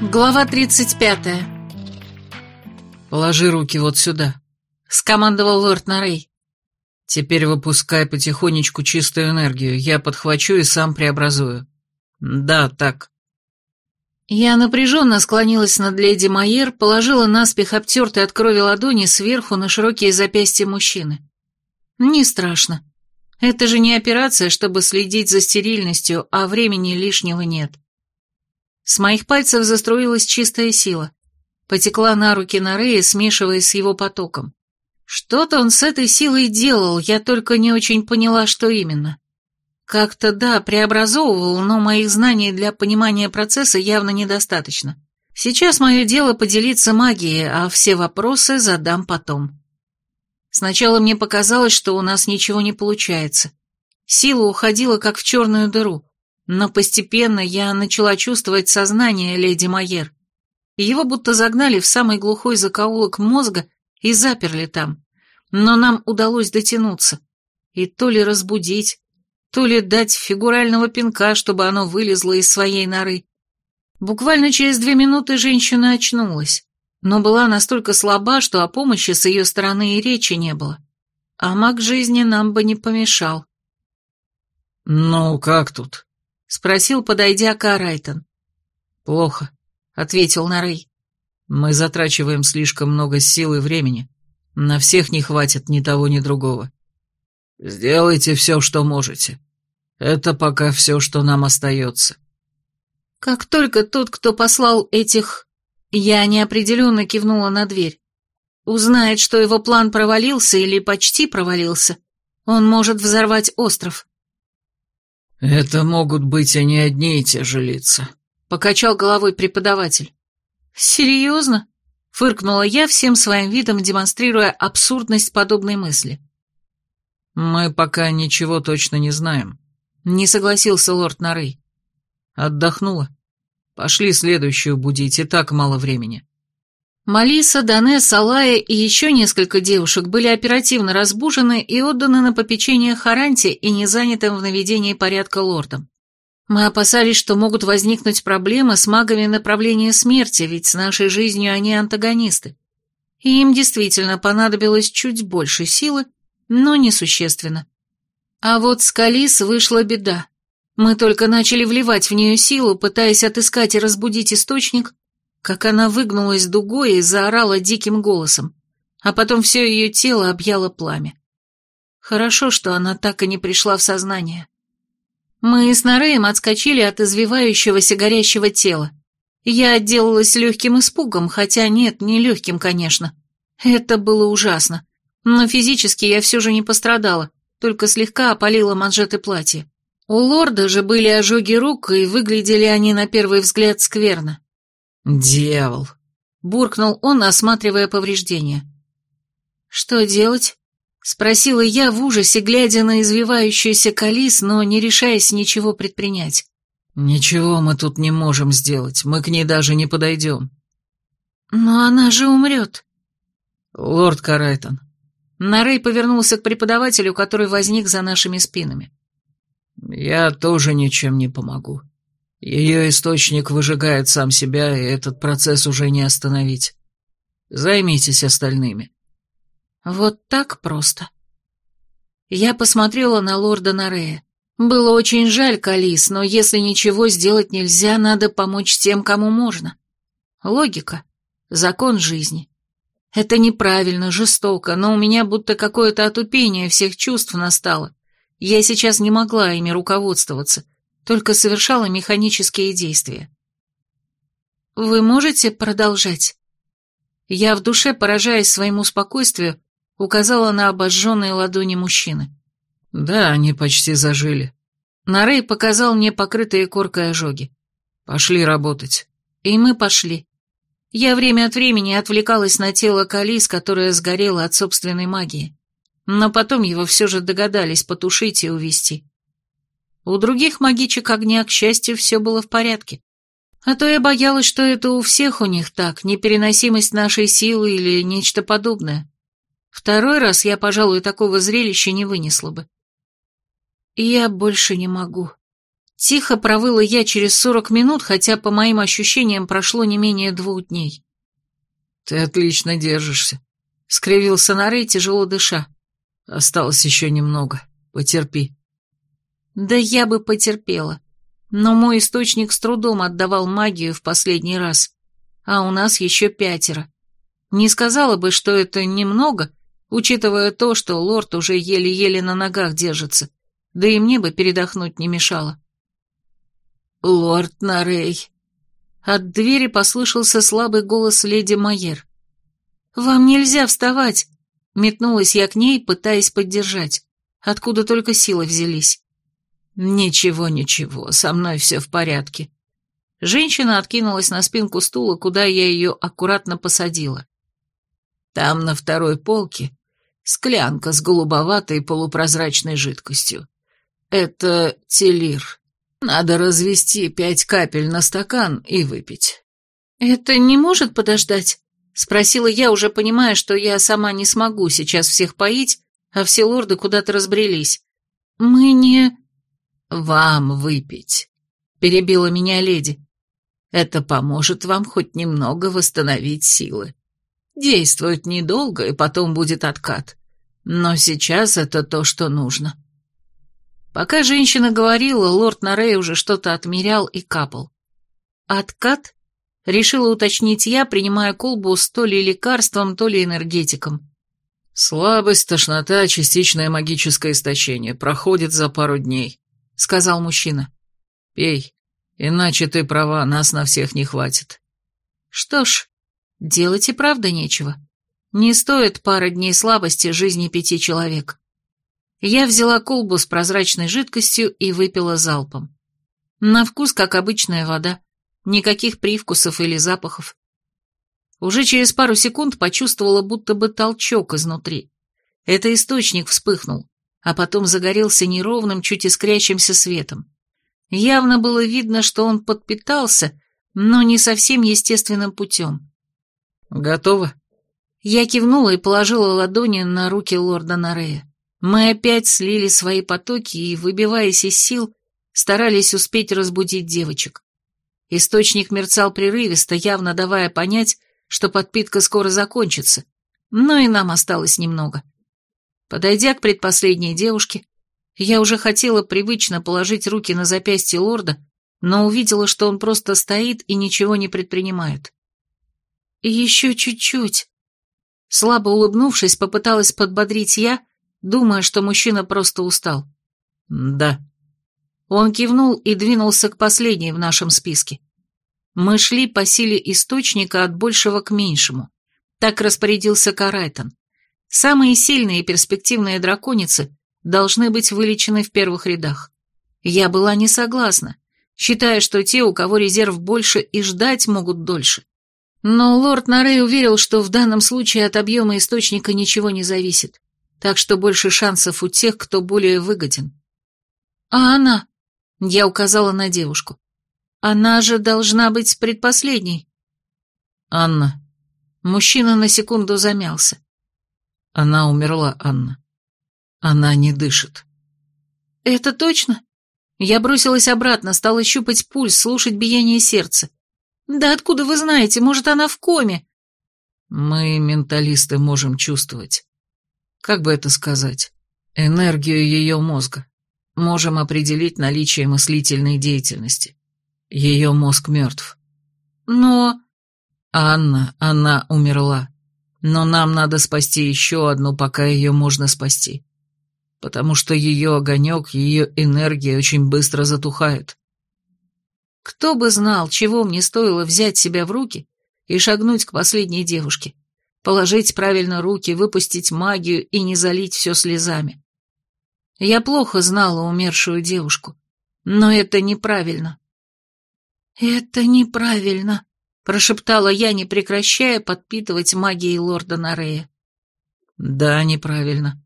Глава 35. «Положи руки вот сюда», — скомандовал лорд Нарей. «Теперь выпускай потихонечку чистую энергию, я подхвачу и сам преобразую. Да, так». Я напряженно склонилась над леди Майер, положила наспех обтертые от крови ладони сверху на широкие запястья мужчины. Не страшно. Это же не операция, чтобы следить за стерильностью, а времени лишнего нет. С моих пальцев заструилась чистая сила. Потекла на руки Нарея, смешиваясь с его потоком. Что-то он с этой силой делал, я только не очень поняла, что именно. Как-то, да, преобразовывал, но моих знаний для понимания процесса явно недостаточно. Сейчас мое дело поделиться магией, а все вопросы задам потом. Сначала мне показалось, что у нас ничего не получается. Сила уходила, как в черную дыру, но постепенно я начала чувствовать сознание леди Майер. Его будто загнали в самый глухой закоулок мозга и заперли там. Но нам удалось дотянуться. И то ли разбудить, то ли дать фигурального пинка, чтобы оно вылезло из своей норы. Буквально через две минуты женщина очнулась, но была настолько слаба, что о помощи с ее стороны и речи не было. А маг жизни нам бы не помешал. «Ну, как тут?» — спросил, подойдя Карайтон. «Плохо», — ответил Нарей. «Мы затрачиваем слишком много сил и времени. На всех не хватит ни того, ни другого. Сделайте все, что можете. Это пока все, что нам остается. Как только тот, кто послал этих... Я неопределенно кивнула на дверь. Узнает, что его план провалился или почти провалился, он может взорвать остров. «Это могут быть и не одни и те же лица», — покачал головой преподаватель. «Серьезно?» — фыркнула я всем своим видом, демонстрируя абсурдность подобной мысли. «Мы пока ничего точно не знаем», — не согласился лорд Нарей. «Отдохнула. Пошли следующую будить, и так мало времени». Малиса, Данес, Алая и еще несколько девушек были оперативно разбужены и отданы на попечение Харанте и не занятым в наведении порядка лордом. Мы опасались, что могут возникнуть проблемы с магами направления смерти, ведь с нашей жизнью они антагонисты. И им действительно понадобилось чуть больше силы, но несущественно. А вот с Калис вышла беда. Мы только начали вливать в нее силу, пытаясь отыскать и разбудить источник, как она выгнулась дугой и заорала диким голосом, а потом все ее тело объяло пламя. Хорошо, что она так и не пришла в сознание. Мы с Нареем отскочили от извивающегося горящего тела. Я отделалась легким испугом, хотя нет, не легким, конечно. Это было ужасно. Но физически я все же не пострадала, только слегка опалила манжеты платья. У лорда же были ожоги рук, и выглядели они на первый взгляд скверно. «Дьявол!» — буркнул он, осматривая повреждения. «Что делать?» — спросила я в ужасе, глядя на извивающуюся Калис, но не решаясь ничего предпринять. «Ничего мы тут не можем сделать, мы к ней даже не подойдем». «Но она же умрет». «Лорд Карайтон, Нарей повернулся к преподавателю, который возник за нашими спинами. «Я тоже ничем не помогу. Ее источник выжигает сам себя, и этот процесс уже не остановить. Займитесь остальными». «Вот так просто». Я посмотрела на лорда Нарея. Было очень жаль Калис, но если ничего сделать нельзя, надо помочь тем, кому можно. Логика. Закон жизни. Это неправильно, жестоко, но у меня будто какое-то отупение всех чувств настало. Я сейчас не могла ими руководствоваться, только совершала механические действия. Вы можете продолжать? Я в душе, поражаясь своему спокойствию, указала на обожженные ладони мужчины. Да, они почти зажили. Нарей показал мне покрытые коркой ожоги. Пошли работать. И мы пошли. Я время от времени отвлекалась на тело Калис, которое сгорело от собственной магии. Но потом его все же догадались потушить и увести. У других магичек огня, к счастью, все было в порядке. А то я боялась, что это у всех у них так, непереносимость нашей силы или нечто подобное. Второй раз я, пожалуй, такого зрелища не вынесла бы. «Я больше не могу», Тихо провыла я через сорок минут, хотя, по моим ощущениям, прошло не менее двух дней. «Ты отлично держишься», — скривился Нарей, тяжело дыша. «Осталось еще немного. Потерпи». Да я бы потерпела. Но мой источник с трудом отдавал магию в последний раз. А у нас еще пятеро. Не сказала бы, что это немного, учитывая то, что лорд уже еле-еле на ногах держится. Да и мне бы передохнуть не мешало. «Лорд Нарей!» От двери послышался слабый голос леди Майер. «Вам нельзя вставать!» Метнулась я к ней, пытаясь поддержать. Откуда только силы взялись. «Ничего, ничего, со мной все в порядке». Женщина откинулась на спинку стула, куда я ее аккуратно посадила. Там на второй полке склянка с голубоватой полупрозрачной жидкостью. Это телир. Надо развести пять капель на стакан и выпить. «Это не может подождать?» — спросила я, уже понимая, что я сама не смогу сейчас всех поить, а все лорды куда-то разбрелись. «Мы не...» «Вам выпить», — перебила меня леди. «Это поможет вам хоть немного восстановить силы. Действует недолго, и потом будет откат. Но сейчас это то, что нужно». Пока женщина говорила, лорд Нарей уже что-то отмерял и капал. «Откат?» — решила уточнить я, принимая колбу с то ли лекарством, то ли энергетиком. «Слабость, тошнота, частичное магическое истощение. Проходит за пару дней», — сказал мужчина. «Пей, иначе ты права, нас на всех не хватит». «Что ж, делать и правда нечего. Не стоит пара дней слабости жизни пяти человек». Я взяла колбу с прозрачной жидкостью и выпила залпом. На вкус, как обычная вода, никаких привкусов или запахов. Уже через пару секунд почувствовала будто бы толчок изнутри. Это источник вспыхнул, а потом загорелся неровным, чуть искрящимся светом. Явно было видно, что он подпитался, но не совсем естественным путем. «Готово?» Я кивнула и положила ладони на руки лорда Нарея. Мы опять слили свои потоки и, выбиваясь из сил, старались успеть разбудить девочек. Источник мерцал прерывисто, явно давая понять, что подпитка скоро закончится, но и нам осталось немного. Подойдя к предпоследней девушке, я уже хотела привычно положить руки на запястье лорда, но увидела, что он просто стоит и ничего не предпринимает. «Еще чуть-чуть». Слабо улыбнувшись, попыталась подбодрить я, думая, что мужчина просто устал. «Да». Он кивнул и двинулся к последней в нашем списке. Мы шли по силе источника от большего к меньшему. Так распорядился Карайтон. Самые сильные и перспективные драконицы должны быть вылечены в первых рядах. Я была не согласна, считая, что те, у кого резерв больше, и ждать могут дольше. Но лорд Нарей уверил, что в данном случае от объема источника ничего не зависит так что больше шансов у тех, кто более выгоден. А она? Я указала на девушку. Она же должна быть предпоследней. Анна. Мужчина на секунду замялся. Она умерла, Анна. Она не дышит. Это точно? Я бросилась обратно, стала щупать пульс, слушать биение сердца. Да откуда вы знаете, может, она в коме? Мы, менталисты, можем чувствовать как бы это сказать, энергию ее мозга. Можем определить наличие мыслительной деятельности. Ее мозг мертв. Но... Анна, она умерла. Но нам надо спасти еще одну, пока ее можно спасти. Потому что ее огонек, ее энергия очень быстро затухают. Кто бы знал, чего мне стоило взять себя в руки и шагнуть к последней девушке положить правильно руки, выпустить магию и не залить все слезами. Я плохо знала умершую девушку, но это неправильно. «Это неправильно», — прошептала я, не прекращая подпитывать магией лорда Нарея. «Да, неправильно.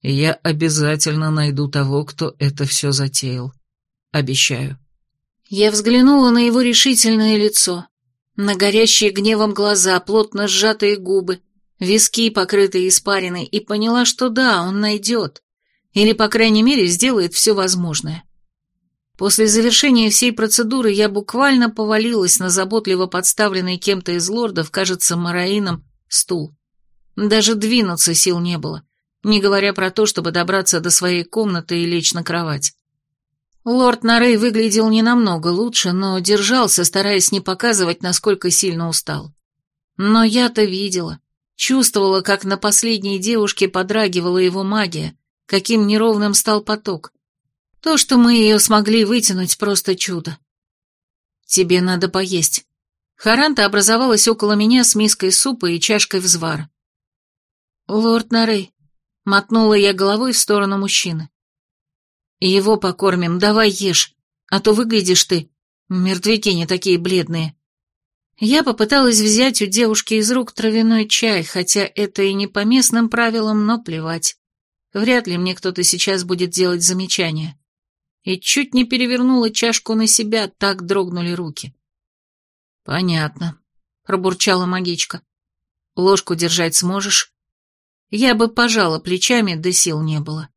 Я обязательно найду того, кто это все затеял. Обещаю». Я взглянула на его решительное лицо на горящие гневом глаза, плотно сжатые губы, виски, покрытые испариной, и поняла, что да, он найдет, или, по крайней мере, сделает все возможное. После завершения всей процедуры я буквально повалилась на заботливо подставленный кем-то из лордов, кажется, Мараином, стул. Даже двинуться сил не было, не говоря про то, чтобы добраться до своей комнаты и лечь на кровать. Лорд Нарей выглядел не намного лучше, но держался, стараясь не показывать, насколько сильно устал. Но я-то видела, чувствовала, как на последней девушке подрагивала его магия, каким неровным стал поток. То, что мы ее смогли вытянуть, просто чудо. Тебе надо поесть. Харанта образовалась около меня с миской супа и чашкой взвара. Лорд Нарей, мотнула я головой в сторону мужчины. Его покормим, давай ешь, а то выглядишь ты. Мертвяки не такие бледные. Я попыталась взять у девушки из рук травяной чай, хотя это и не по местным правилам, но плевать. Вряд ли мне кто-то сейчас будет делать замечания. И чуть не перевернула чашку на себя, так дрогнули руки. «Понятно», — пробурчала магичка. «Ложку держать сможешь?» Я бы пожала плечами, да сил не было.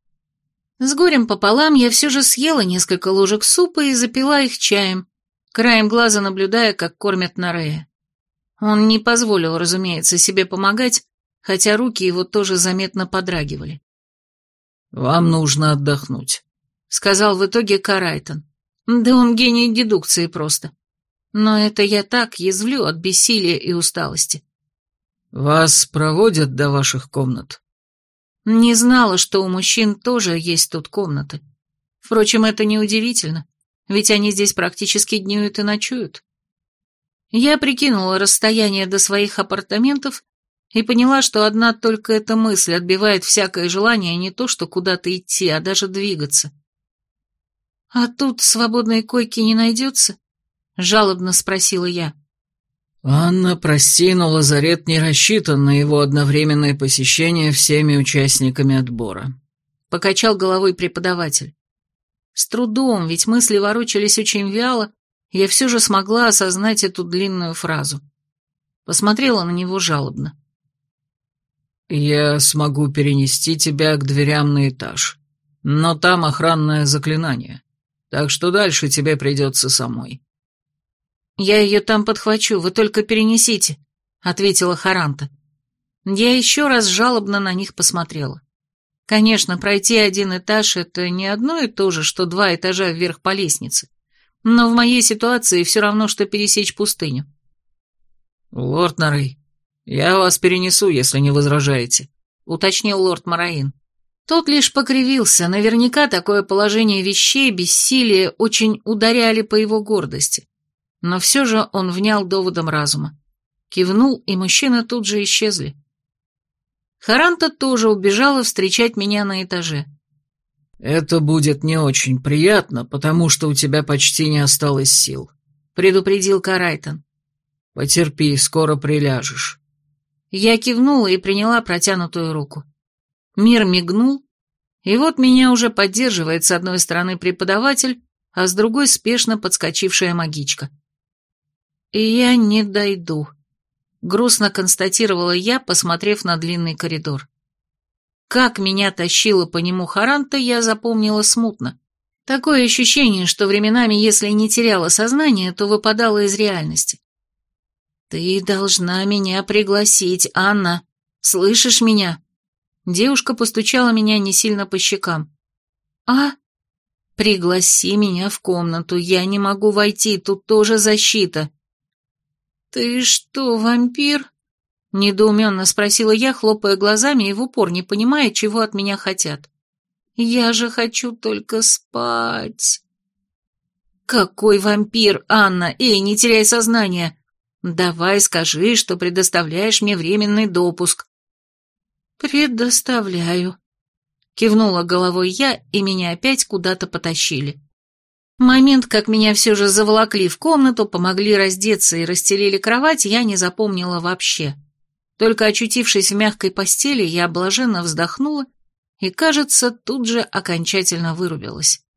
С горем пополам я все же съела несколько ложек супа и запила их чаем, краем глаза наблюдая, как кормят Нарея. Он не позволил, разумеется, себе помогать, хотя руки его тоже заметно подрагивали. «Вам нужно отдохнуть», — сказал в итоге Карайтон. «Да он гений дедукции просто. Но это я так язвлю от бессилия и усталости». «Вас проводят до ваших комнат?» Не знала, что у мужчин тоже есть тут комнаты. Впрочем, это неудивительно, ведь они здесь практически днюют и ночуют. Я прикинула расстояние до своих апартаментов и поняла, что одна только эта мысль отбивает всякое желание не то что куда-то идти, а даже двигаться. «А тут свободной койки не найдется?» — жалобно спросила я. «Анна, прости, но лазарет не рассчитан на его одновременное посещение всеми участниками отбора», — покачал головой преподаватель. С трудом, ведь мысли ворочались очень вяло, я все же смогла осознать эту длинную фразу. Посмотрела на него жалобно. «Я смогу перенести тебя к дверям на этаж, но там охранное заклинание, так что дальше тебе придется самой». «Я ее там подхвачу, вы только перенесите», — ответила Харанта. Я еще раз жалобно на них посмотрела. Конечно, пройти один этаж — это не одно и то же, что два этажа вверх по лестнице, но в моей ситуации все равно, что пересечь пустыню. «Лорд Нарей, я вас перенесу, если не возражаете», — уточнил лорд Мараин. Тот лишь покривился, наверняка такое положение вещей, бессилие очень ударяли по его гордости но все же он внял доводом разума. Кивнул, и мужчины тут же исчезли. Харанта тоже убежала встречать меня на этаже. «Это будет не очень приятно, потому что у тебя почти не осталось сил», — предупредил Карайтон. «Потерпи, скоро приляжешь». Я кивнула и приняла протянутую руку. Мир мигнул, и вот меня уже поддерживает с одной стороны преподаватель, а с другой спешно подскочившая магичка. «И я не дойду», — грустно констатировала я, посмотрев на длинный коридор. Как меня тащило по нему Харанта, я запомнила смутно. Такое ощущение, что временами, если не теряла сознание, то выпадала из реальности. «Ты должна меня пригласить, Анна. Слышишь меня?» Девушка постучала меня не сильно по щекам. «А? Пригласи меня в комнату, я не могу войти, тут тоже защита». «Ты что, вампир?» — недоуменно спросила я, хлопая глазами и в упор, не понимая, чего от меня хотят. «Я же хочу только спать». «Какой вампир, Анна? Эй, не теряй сознание! Давай скажи, что предоставляешь мне временный допуск». «Предоставляю», — кивнула головой я, и меня опять куда-то потащили. Момент, как меня все же заволокли в комнату, помогли раздеться и расстелили кровать, я не запомнила вообще. Только очутившись в мягкой постели, я блаженно вздохнула и, кажется, тут же окончательно вырубилась.